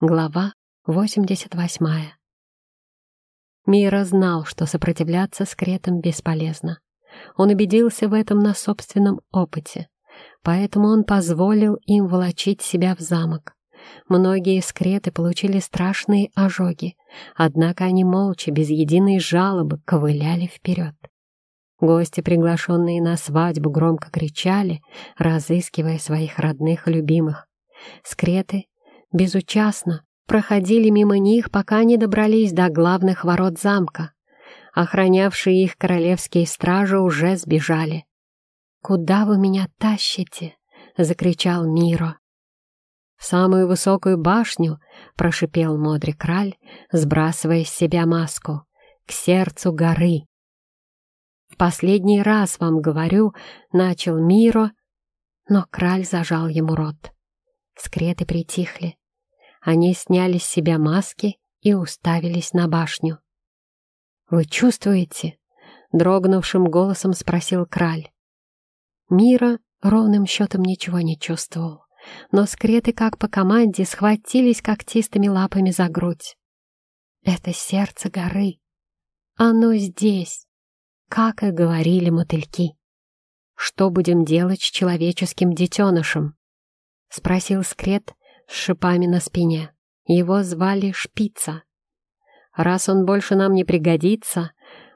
Глава 88. Мира знал, что сопротивляться скретам бесполезно. Он убедился в этом на собственном опыте, поэтому он позволил им волочить себя в замок. Многие скреты получили страшные ожоги, однако они молча, без единой жалобы, ковыляли вперед. Гости, приглашенные на свадьбу, громко кричали, разыскивая своих родных и любимых. Скреты безучастно проходили мимо них, пока не добрались до главных ворот замка. Охранявшие их королевские стражи уже сбежали. «Куда вы меня тащите?» — закричал Миро. «В самую высокую башню!» — прошипел Модри Краль, сбрасывая с себя маску. «К сердцу горы!» «В последний раз вам говорю», — начал Миро, но Краль зажал ему рот. Скреты притихли. Они сняли с себя маски и уставились на башню. «Вы чувствуете?» — дрогнувшим голосом спросил Краль. Мира ровным счетом ничего не чувствовал, но скреты, как по команде, схватились когтистыми лапами за грудь. «Это сердце горы. Оно здесь», как и говорили мотыльки. «Что будем делать с человеческим детенышем?» — спросил скрет с шипами на спине. Его звали Шпица. «Раз он больше нам не пригодится,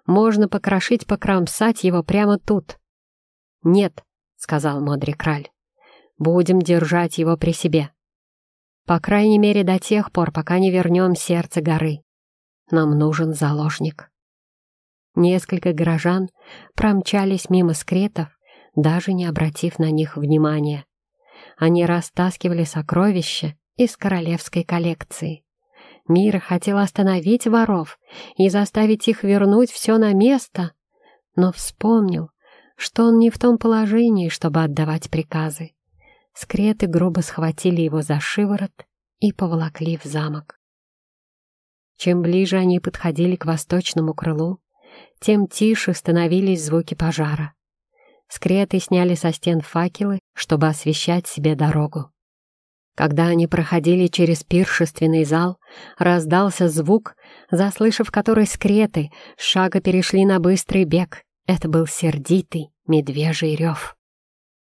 можно покрошить, покромсать его прямо тут». «Нет», — сказал Модри Краль, — «будем держать его при себе. По крайней мере, до тех пор, пока не вернем сердце горы. Нам нужен заложник». Несколько горожан промчались мимо скретов, даже не обратив на них внимания. Они растаскивали сокровища из королевской коллекции. Мир хотел остановить воров и заставить их вернуть все на место, но вспомнил, что он не в том положении, чтобы отдавать приказы. Скреты грубо схватили его за шиворот и поволокли в замок. Чем ближе они подходили к восточному крылу, тем тише становились звуки пожара. Скреты сняли со стен факелы, чтобы освещать себе дорогу. Когда они проходили через пиршественный зал, раздался звук, заслышав который с шага перешли на быстрый бег. Это был сердитый медвежий рев.